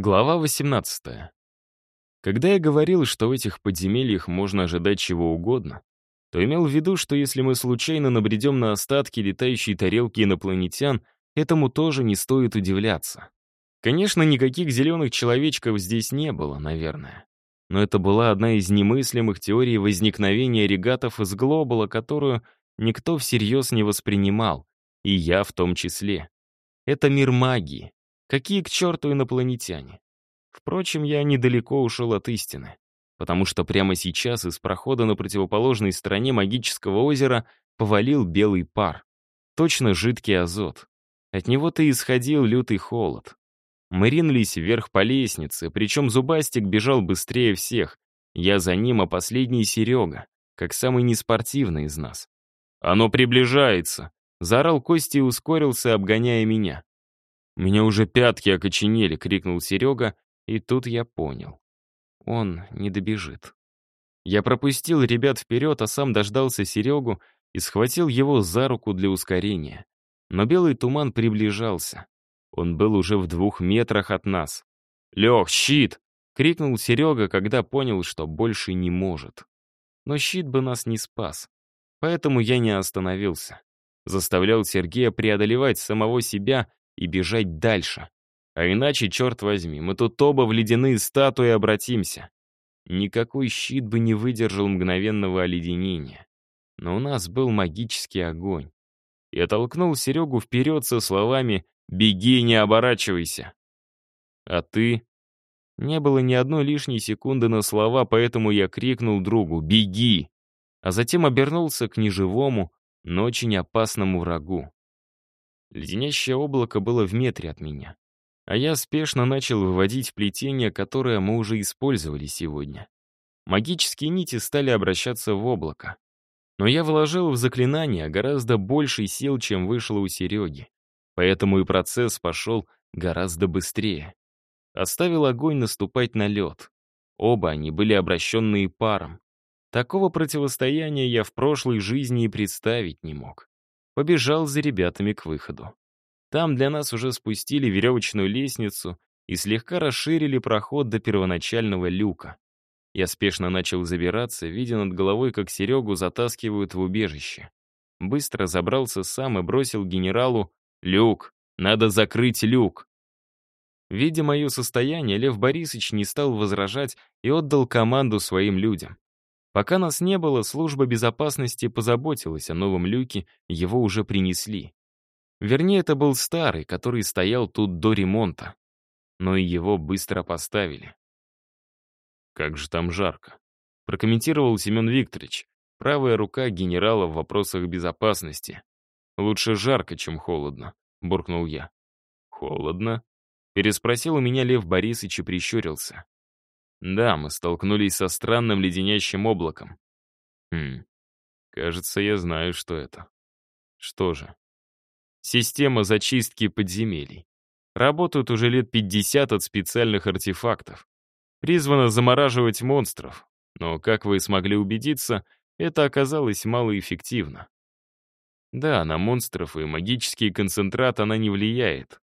Глава 18. Когда я говорил, что в этих подземельях можно ожидать чего угодно, то имел в виду, что если мы случайно набредем на остатки летающей тарелки инопланетян, этому тоже не стоит удивляться. Конечно, никаких зеленых человечков здесь не было, наверное. Но это была одна из немыслимых теорий возникновения регатов из глобала, которую никто всерьез не воспринимал, и я в том числе. Это мир магии, Какие к черту инопланетяне? Впрочем, я недалеко ушел от истины, потому что прямо сейчас из прохода на противоположной стороне магического озера повалил белый пар. Точно жидкий азот. От него-то исходил лютый холод. Мы ринулись вверх по лестнице, причем Зубастик бежал быстрее всех. Я за ним, а последний Серега, как самый неспортивный из нас. «Оно приближается!» — заорал Костя и ускорился, обгоняя меня. «Меня уже пятки окоченели!» — крикнул Серега, и тут я понял. Он не добежит. Я пропустил ребят вперед, а сам дождался Серегу и схватил его за руку для ускорения. Но белый туман приближался. Он был уже в двух метрах от нас. «Лех, щит!» — крикнул Серега, когда понял, что больше не может. Но щит бы нас не спас. Поэтому я не остановился. Заставлял Сергея преодолевать самого себя и бежать дальше. А иначе, черт возьми, мы тут оба в ледяные статуи обратимся. Никакой щит бы не выдержал мгновенного оледенения. Но у нас был магический огонь. Я толкнул Серегу вперед со словами «Беги, не оборачивайся». А ты? Не было ни одной лишней секунды на слова, поэтому я крикнул другу «Беги!», а затем обернулся к неживому, но очень опасному врагу. Леденящее облако было в метре от меня. А я спешно начал выводить плетение, которое мы уже использовали сегодня. Магические нити стали обращаться в облако. Но я вложил в заклинание гораздо больше сил, чем вышло у Сереги. Поэтому и процесс пошел гораздо быстрее. Оставил огонь наступать на лед. Оба они были обращенные паром. Такого противостояния я в прошлой жизни и представить не мог побежал за ребятами к выходу. Там для нас уже спустили веревочную лестницу и слегка расширили проход до первоначального люка. Я спешно начал забираться, видя над головой, как Серегу затаскивают в убежище. Быстро забрался сам и бросил генералу «Люк! Надо закрыть люк!» Видя мое состояние, Лев Борисович не стал возражать и отдал команду своим людям. Пока нас не было, служба безопасности позаботилась о новом люке, его уже принесли. Вернее, это был старый, который стоял тут до ремонта. Но и его быстро поставили. «Как же там жарко», — прокомментировал Семен Викторович, правая рука генерала в вопросах безопасности. «Лучше жарко, чем холодно», — буркнул я. «Холодно?» — переспросил у меня Лев Борисович и прищурился. Да, мы столкнулись со странным леденящим облаком. Хм, кажется, я знаю, что это. Что же? Система зачистки подземелий. Работают уже лет 50 от специальных артефактов. Призвана замораживать монстров. Но, как вы смогли убедиться, это оказалось малоэффективно. Да, на монстров и магический концентрат она не влияет.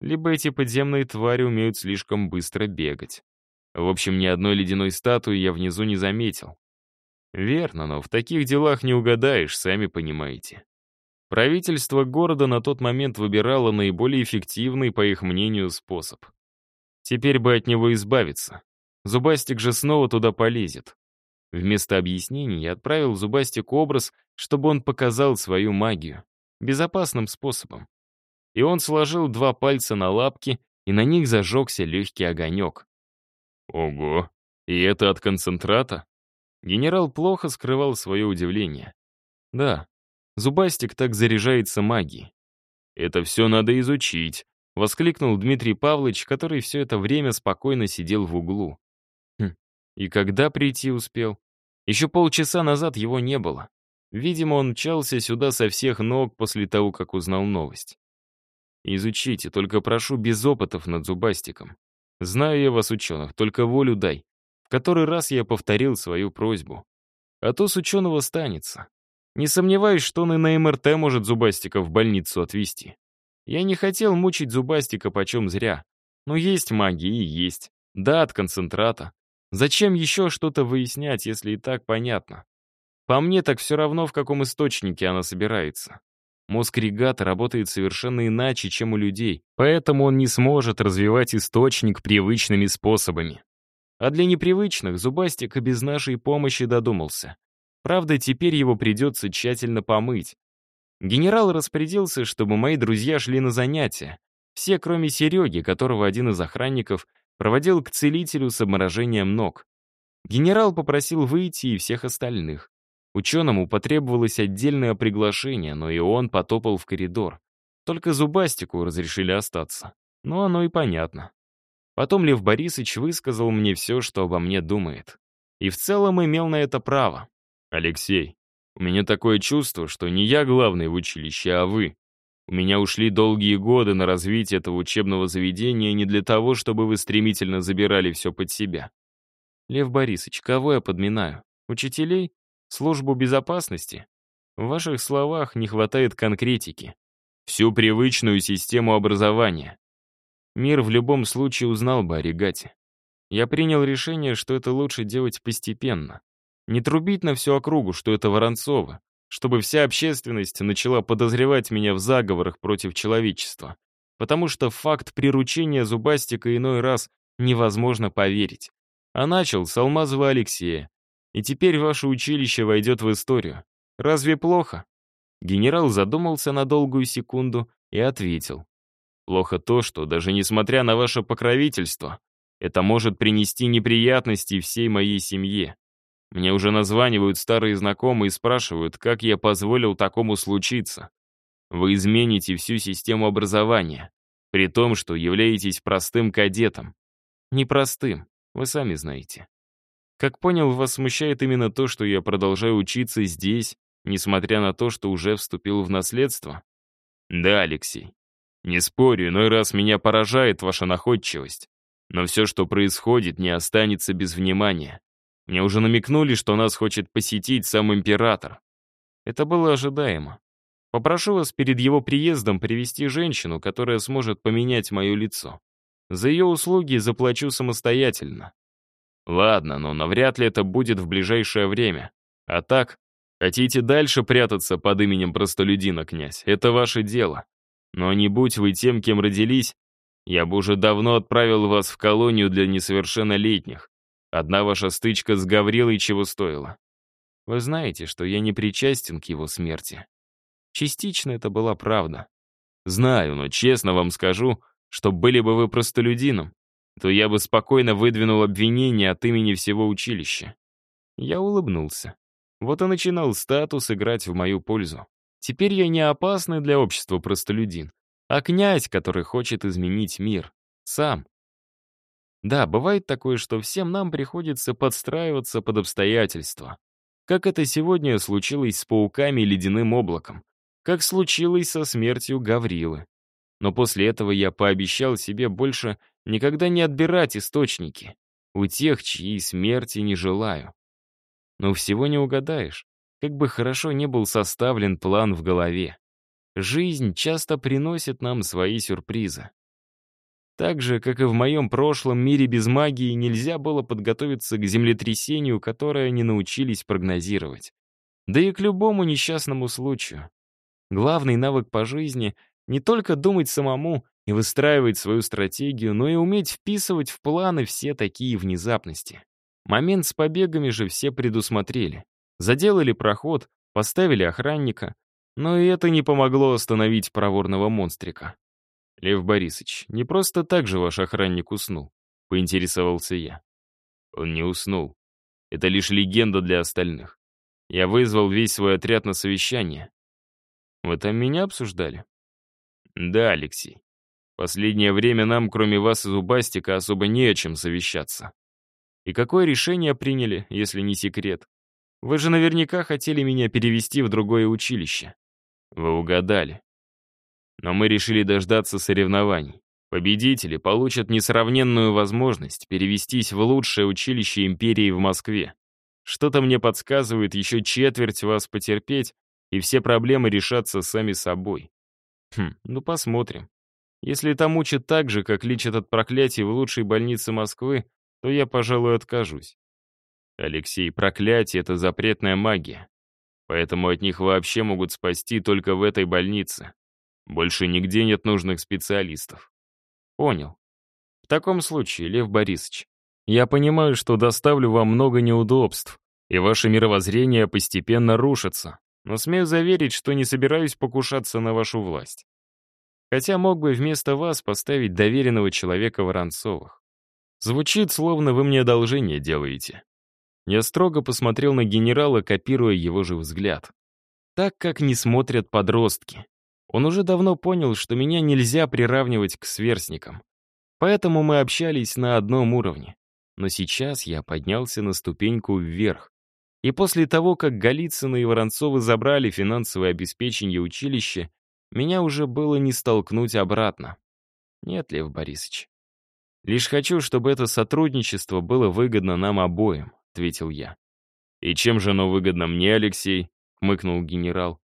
Либо эти подземные твари умеют слишком быстро бегать. В общем, ни одной ледяной статуи я внизу не заметил. Верно, но в таких делах не угадаешь, сами понимаете. Правительство города на тот момент выбирало наиболее эффективный, по их мнению, способ. Теперь бы от него избавиться. Зубастик же снова туда полезет. Вместо объяснений я отправил Зубастику образ, чтобы он показал свою магию. Безопасным способом. И он сложил два пальца на лапки, и на них зажегся легкий огонек. Ого, и это от концентрата? Генерал плохо скрывал свое удивление. Да, Зубастик так заряжается магией. Это все надо изучить, воскликнул Дмитрий Павлович, который все это время спокойно сидел в углу. Хм, и когда прийти успел? Еще полчаса назад его не было. Видимо, он мчался сюда со всех ног после того, как узнал новость. Изучите, только прошу без опытов над зубастиком. Знаю я вас, ученых, только волю дай. В который раз я повторил свою просьбу. А то с ученого станется. Не сомневаюсь, что он и на МРТ может Зубастика в больницу отвезти. Я не хотел мучить Зубастика почем зря. Ну, есть магия и есть. Да, от концентрата. Зачем еще что-то выяснять, если и так понятно? По мне, так все равно, в каком источнике она собирается. Мозг регата работает совершенно иначе, чем у людей, поэтому он не сможет развивать источник привычными способами. А для непривычных Зубастик и без нашей помощи додумался. Правда, теперь его придется тщательно помыть. Генерал распорядился, чтобы мои друзья шли на занятия. Все, кроме Сереги, которого один из охранников проводил к целителю с обморожением ног. Генерал попросил выйти и всех остальных. Ученому потребовалось отдельное приглашение, но и он потопал в коридор. Только Зубастику разрешили остаться. Ну, оно и понятно. Потом Лев Борисович высказал мне все, что обо мне думает. И в целом имел на это право. «Алексей, у меня такое чувство, что не я главный в училище, а вы. У меня ушли долгие годы на развитие этого учебного заведения не для того, чтобы вы стремительно забирали все под себя. Лев Борисович, кого я подминаю? Учителей? Службу безопасности? В ваших словах не хватает конкретики. Всю привычную систему образования. Мир в любом случае узнал бы о регате. Я принял решение, что это лучше делать постепенно. Не трубить на всю округу, что это Воронцова, чтобы вся общественность начала подозревать меня в заговорах против человечества. Потому что факт приручения Зубастика иной раз невозможно поверить. А начал с Алмазова Алексея. И теперь ваше училище войдет в историю. Разве плохо? Генерал задумался на долгую секунду и ответил. Плохо то, что даже несмотря на ваше покровительство, это может принести неприятности всей моей семье. Мне уже названивают старые знакомые и спрашивают, как я позволил такому случиться. Вы измените всю систему образования, при том, что являетесь простым кадетом. Непростым, вы сами знаете. Как понял, вас смущает именно то, что я продолжаю учиться здесь, несмотря на то, что уже вступил в наследство? Да, Алексей. Не спорю, иной раз меня поражает ваша находчивость. Но все, что происходит, не останется без внимания. Мне уже намекнули, что нас хочет посетить сам император. Это было ожидаемо. Попрошу вас перед его приездом привести женщину, которая сможет поменять мое лицо. За ее услуги заплачу самостоятельно. Ладно, но навряд ли это будет в ближайшее время. А так, хотите дальше прятаться под именем простолюдина, князь, это ваше дело. Но не будь вы тем, кем родились, я бы уже давно отправил вас в колонию для несовершеннолетних. Одна ваша стычка с Гаврилой чего стоила. Вы знаете, что я не причастен к его смерти. Частично это была правда. Знаю, но честно вам скажу, что были бы вы простолюдином, то я бы спокойно выдвинул обвинение от имени всего училища. Я улыбнулся. Вот и начинал статус играть в мою пользу. Теперь я не опасный для общества простолюдин, а князь, который хочет изменить мир. Сам. Да, бывает такое, что всем нам приходится подстраиваться под обстоятельства. Как это сегодня случилось с пауками и ледяным облаком. Как случилось со смертью Гаврилы. Но после этого я пообещал себе больше никогда не отбирать источники. У тех, чьей смерти не желаю. Но всего не угадаешь. Как бы хорошо не был составлен план в голове. Жизнь часто приносит нам свои сюрпризы. Так же, как и в моем прошлом мире без магии, нельзя было подготовиться к землетрясению, которое они научились прогнозировать. Да и к любому несчастному случаю. Главный навык по жизни — не только думать самому и выстраивать свою стратегию, но и уметь вписывать в планы все такие внезапности. Момент с побегами же все предусмотрели. Заделали проход, поставили охранника, но и это не помогло остановить проворного монстрика. «Лев Борисович, не просто так же ваш охранник уснул», — поинтересовался я. Он не уснул. Это лишь легенда для остальных. Я вызвал весь свой отряд на совещание. Вы там меня обсуждали? Да, Алексей. Последнее время нам, кроме вас и Зубастика, особо не о чем совещаться. И какое решение приняли, если не секрет? Вы же наверняка хотели меня перевести в другое училище. Вы угадали. Но мы решили дождаться соревнований. Победители получат несравненную возможность перевестись в лучшее училище империи в Москве. Что-то мне подсказывает еще четверть вас потерпеть, и все проблемы решатся сами собой. Хм, ну посмотрим. Если там учат так же, как лечат от проклятий в лучшей больнице Москвы, то я, пожалуй, откажусь. Алексей, проклятие — это запретная магия. Поэтому от них вообще могут спасти только в этой больнице. Больше нигде нет нужных специалистов. Понял. В таком случае, Лев Борисович, я понимаю, что доставлю вам много неудобств, и ваше мировоззрение постепенно рушится, но смею заверить, что не собираюсь покушаться на вашу власть. Хотя мог бы вместо вас поставить доверенного человека Воронцовых. Звучит, словно вы мне одолжение делаете. Я строго посмотрел на генерала, копируя его же взгляд. Так, как не смотрят подростки. Он уже давно понял, что меня нельзя приравнивать к сверстникам. Поэтому мы общались на одном уровне. Но сейчас я поднялся на ступеньку вверх. И после того, как Голицыны и Воронцовы забрали финансовое обеспечение училища, меня уже было не столкнуть обратно. Нет, Лев Борисович. Лишь хочу, чтобы это сотрудничество было выгодно нам обоим, ответил я. И чем же оно выгодно мне, Алексей? хмыкнул генерал.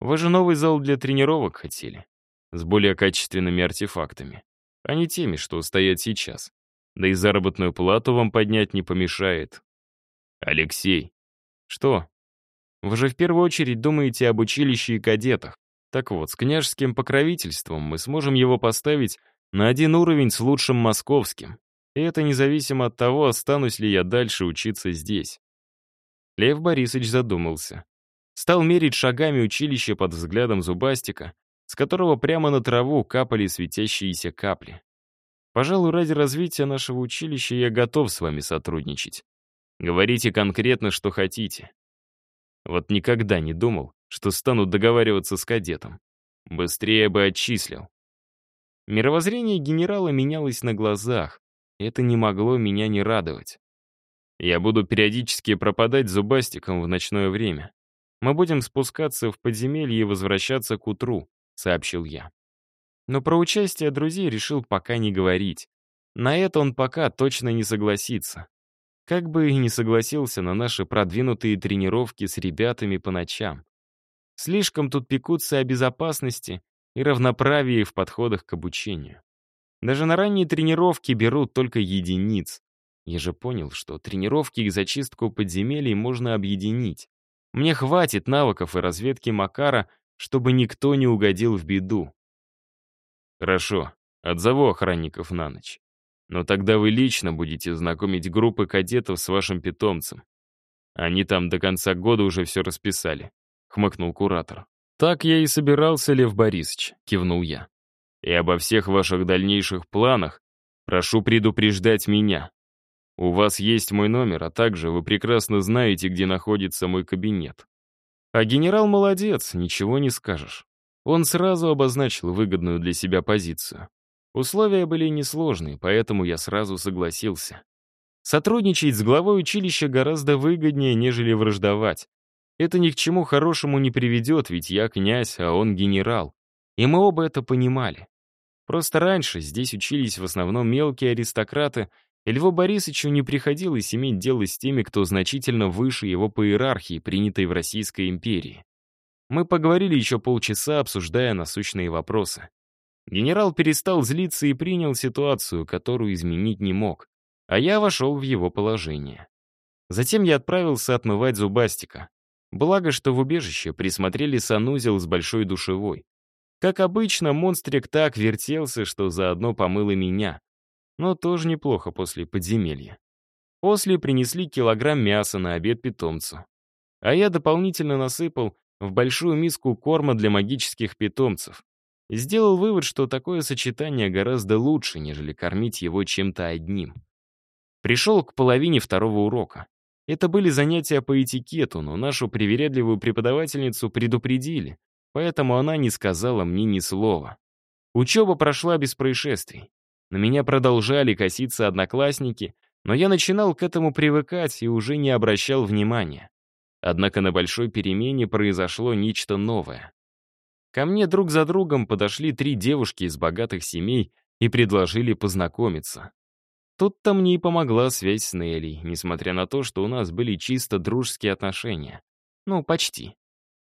Вы же новый зал для тренировок хотели. С более качественными артефактами, а не теми, что стоят сейчас. Да и заработную плату вам поднять не помешает. Алексей. Что? Вы же в первую очередь думаете об училище и кадетах. Так вот, с княжеским покровительством мы сможем его поставить на один уровень с лучшим московским. И это независимо от того, останусь ли я дальше учиться здесь. Лев Борисович задумался стал мерить шагами училище под взглядом зубастика, с которого прямо на траву капали светящиеся капли. Пожалуй, ради развития нашего училища я готов с вами сотрудничать. Говорите конкретно, что хотите. Вот никогда не думал, что стану договариваться с кадетом. Быстрее бы отчислил. Мировоззрение генерала менялось на глазах, это не могло меня не радовать. Я буду периодически пропадать зубастиком в ночное время. Мы будем спускаться в подземелье и возвращаться к утру», — сообщил я. Но про участие друзей решил пока не говорить. На это он пока точно не согласится. Как бы и не согласился на наши продвинутые тренировки с ребятами по ночам. Слишком тут пекутся о безопасности и равноправии в подходах к обучению. Даже на ранние тренировки берут только единиц. Я же понял, что тренировки и зачистку подземелий можно объединить. Мне хватит навыков и разведки Макара, чтобы никто не угодил в беду. Хорошо, отзову охранников на ночь. Но тогда вы лично будете знакомить группы кадетов с вашим питомцем. Они там до конца года уже все расписали», — хмыкнул куратор. «Так я и собирался, Лев Борисович», — кивнул я. «И обо всех ваших дальнейших планах прошу предупреждать меня. У вас есть мой номер, а также вы прекрасно знаете, где находится мой кабинет. А генерал молодец, ничего не скажешь. Он сразу обозначил выгодную для себя позицию. Условия были несложные, поэтому я сразу согласился. Сотрудничать с главой училища гораздо выгоднее, нежели враждовать. Это ни к чему хорошему не приведет, ведь я князь, а он генерал. И мы оба это понимали. Просто раньше здесь учились в основном мелкие аристократы, и Льву Борисовичу не приходилось иметь дело с теми, кто значительно выше его по иерархии, принятой в Российской империи. Мы поговорили еще полчаса, обсуждая насущные вопросы. Генерал перестал злиться и принял ситуацию, которую изменить не мог, а я вошел в его положение. Затем я отправился отмывать зубастика. Благо, что в убежище присмотрели санузел с большой душевой. Как обычно, монстрик так вертелся, что заодно помыл и меня но тоже неплохо после подземелья. После принесли килограмм мяса на обед питомцу. А я дополнительно насыпал в большую миску корма для магических питомцев. Сделал вывод, что такое сочетание гораздо лучше, нежели кормить его чем-то одним. Пришел к половине второго урока. Это были занятия по этикету, но нашу привередливую преподавательницу предупредили, поэтому она не сказала мне ни слова. Учеба прошла без происшествий. На меня продолжали коситься одноклассники, но я начинал к этому привыкать и уже не обращал внимания. Однако на большой перемене произошло нечто новое. Ко мне друг за другом подошли три девушки из богатых семей и предложили познакомиться. Тут-то мне и помогла связь с Нелли, несмотря на то, что у нас были чисто дружеские отношения. Ну, почти.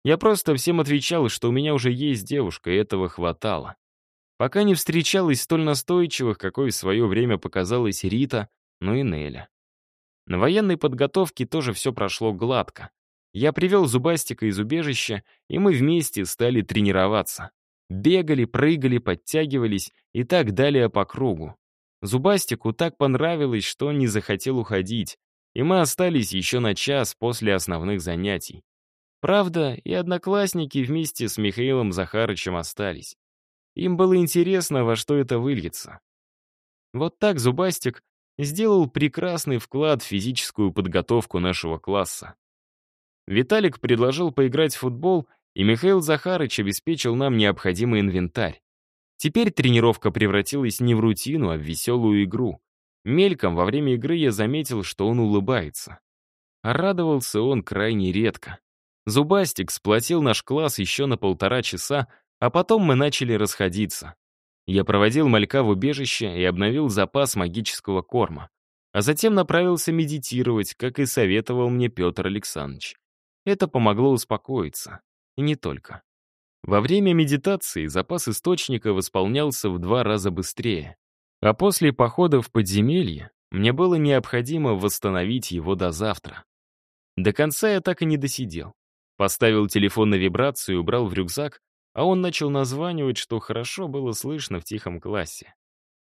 Я просто всем отвечал, что у меня уже есть девушка, и этого хватало. Пока не встречалась столь настойчивых, какой в свое время показалась Рита, но и Неля. На военной подготовке тоже все прошло гладко. Я привел Зубастика из убежища, и мы вместе стали тренироваться. Бегали, прыгали, подтягивались и так далее по кругу. Зубастику так понравилось, что он не захотел уходить, и мы остались еще на час после основных занятий. Правда, и одноклассники вместе с Михаилом Захарычем остались. Им было интересно, во что это выльется. Вот так Зубастик сделал прекрасный вклад в физическую подготовку нашего класса. Виталик предложил поиграть в футбол, и Михаил Захарыч обеспечил нам необходимый инвентарь. Теперь тренировка превратилась не в рутину, а в веселую игру. Мельком во время игры я заметил, что он улыбается. А радовался он крайне редко. Зубастик сплотил наш класс еще на полтора часа, а потом мы начали расходиться. Я проводил малька в убежище и обновил запас магического корма. А затем направился медитировать, как и советовал мне Петр Александрович. Это помогло успокоиться. И не только. Во время медитации запас источника восполнялся в два раза быстрее. А после похода в подземелье мне было необходимо восстановить его до завтра. До конца я так и не досидел. Поставил телефон на вибрацию убрал в рюкзак, а он начал названивать, что хорошо было слышно в тихом классе.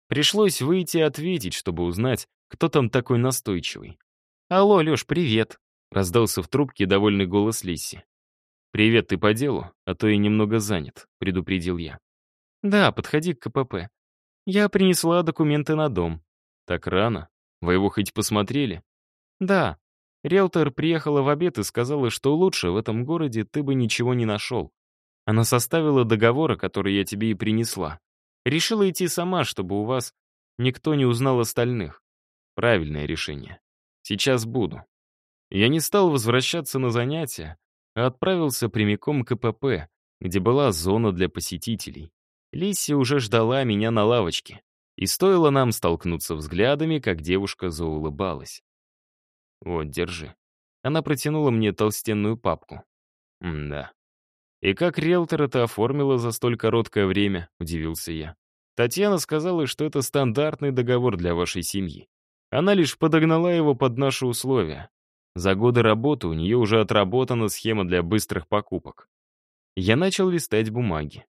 Пришлось выйти и ответить, чтобы узнать, кто там такой настойчивый. «Алло, Лёш, привет!» — раздался в трубке довольный голос Лиси. «Привет, ты по делу? А то я немного занят», — предупредил я. «Да, подходи к КПП. Я принесла документы на дом». «Так рано? Вы его хоть посмотрели?» «Да. Риэлтор приехала в обед и сказала, что лучше в этом городе ты бы ничего не нашел. Она составила договор, который я тебе и принесла. Решила идти сама, чтобы у вас никто не узнал остальных. Правильное решение. Сейчас буду». Я не стал возвращаться на занятия, а отправился прямиком к КПП, где была зона для посетителей. Лисси уже ждала меня на лавочке, и стоило нам столкнуться взглядами, как девушка заулыбалась. «Вот, держи». Она протянула мне толстенную папку. «Да». «И как риэлтор это оформила за столь короткое время?» — удивился я. Татьяна сказала, что это стандартный договор для вашей семьи. Она лишь подогнала его под наши условия. За годы работы у нее уже отработана схема для быстрых покупок. Я начал листать бумаги.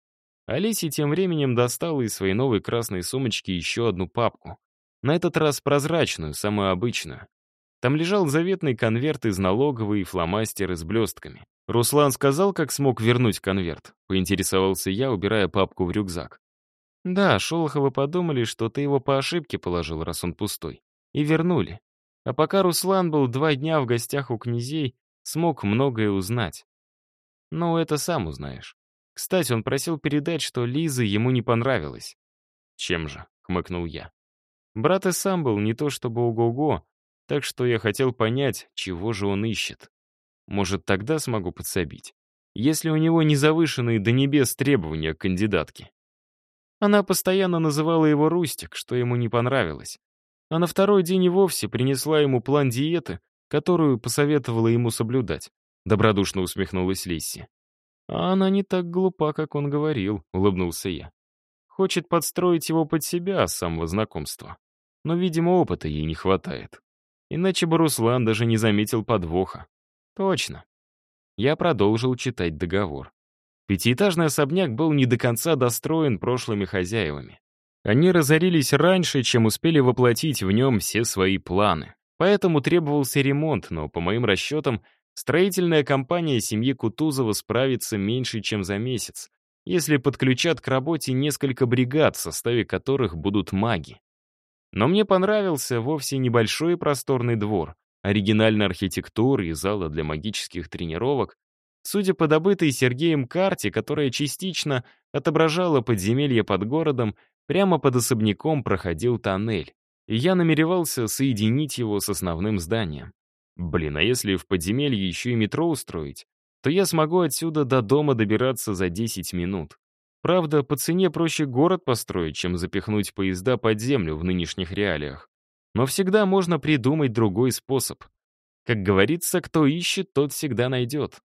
Алисия тем временем достала из своей новой красной сумочки еще одну папку. На этот раз прозрачную, самую обычную. Там лежал заветный конверт из налоговой и фломастеры с блестками. Руслан сказал, как смог вернуть конверт. Поинтересовался я, убирая папку в рюкзак. Да, Шолоховы подумали, что ты его по ошибке положил, раз он пустой. И вернули. А пока Руслан был два дня в гостях у князей, смог многое узнать. Ну, это сам узнаешь. Кстати, он просил передать, что Лиза ему не понравилась. «Чем же?» — хмыкнул я. Брат и сам был не то чтобы ого-го, так что я хотел понять, чего же он ищет. Может, тогда смогу подсобить, если у него не завышенные до небес требования к кандидатке. Она постоянно называла его Рустик, что ему не понравилось а на второй день и вовсе принесла ему план диеты, которую посоветовала ему соблюдать. Добродушно усмехнулась Лисси. «А она не так глупа, как он говорил», — улыбнулся я. «Хочет подстроить его под себя с самого знакомства. Но, видимо, опыта ей не хватает. Иначе бы Руслан даже не заметил подвоха». «Точно». Я продолжил читать договор. Пятиэтажный особняк был не до конца достроен прошлыми хозяевами. Они разорились раньше, чем успели воплотить в нем все свои планы. Поэтому требовался ремонт, но, по моим расчетам, строительная компания семьи Кутузова справится меньше, чем за месяц, если подключат к работе несколько бригад, в составе которых будут маги. Но мне понравился вовсе небольшой просторный двор, оригинальная архитектура и зала для магических тренировок, Судя по добытой Сергеем карте, которая частично отображала подземелье под городом, Прямо под особняком проходил тоннель, и я намеревался соединить его с основным зданием. Блин, а если в подземелье еще и метро устроить, то я смогу отсюда до дома добираться за 10 минут. Правда, по цене проще город построить, чем запихнуть поезда под землю в нынешних реалиях. Но всегда можно придумать другой способ. Как говорится, кто ищет, тот всегда найдет.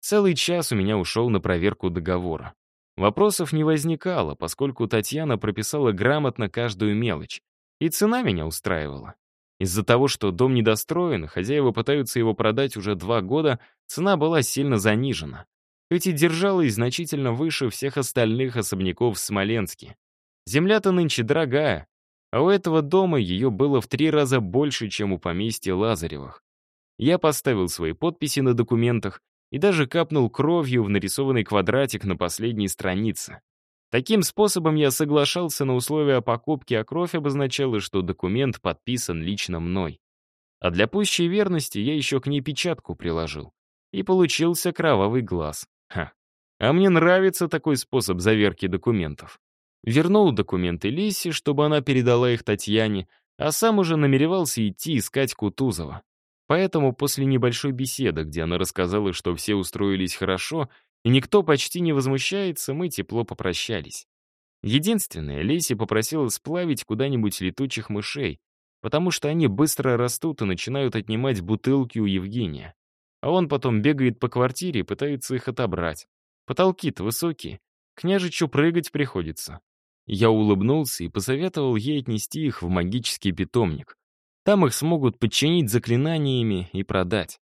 Целый час у меня ушел на проверку договора. Вопросов не возникало, поскольку Татьяна прописала грамотно каждую мелочь. И цена меня устраивала. Из-за того, что дом недостроен, хозяева пытаются его продать уже два года, цена была сильно занижена. Хоть и держалась значительно выше всех остальных особняков в Смоленске. Земля-то нынче дорогая, а у этого дома ее было в три раза больше, чем у поместья Лазаревых. Я поставил свои подписи на документах и даже капнул кровью в нарисованный квадратик на последней странице. Таким способом я соглашался на условия покупки, а кровь обозначала, что документ подписан лично мной. А для пущей верности я еще к ней печатку приложил. И получился кровавый глаз. Ха. А мне нравится такой способ заверки документов. Вернул документы Лисе, чтобы она передала их Татьяне, а сам уже намеревался идти искать Кутузова. Поэтому после небольшой беседы, где она рассказала, что все устроились хорошо, и никто почти не возмущается, мы тепло попрощались. Единственное, Леси попросила сплавить куда-нибудь летучих мышей, потому что они быстро растут и начинают отнимать бутылки у Евгения. А он потом бегает по квартире и пытается их отобрать. Потолки-то высокие, княжичу прыгать приходится. Я улыбнулся и посоветовал ей отнести их в магический питомник. Там их смогут подчинить заклинаниями и продать.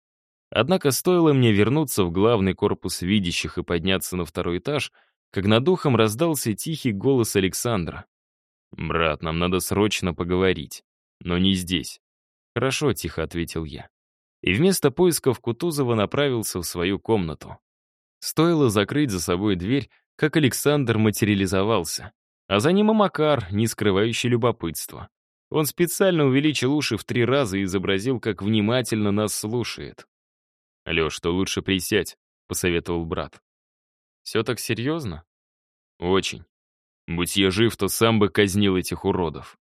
Однако стоило мне вернуться в главный корпус видящих и подняться на второй этаж, как над ухом раздался тихий голос Александра. «Брат, нам надо срочно поговорить. Но не здесь». «Хорошо», — тихо ответил я. И вместо поисков Кутузова направился в свою комнату. Стоило закрыть за собой дверь, как Александр материализовался. А за ним и Макар, не скрывающий любопытства. Он специально увеличил уши в три раза и изобразил, как внимательно нас слушает. «Лёш, то лучше присядь», — посоветовал брат. «Все так серьезно?» «Очень. Будь я жив, то сам бы казнил этих уродов».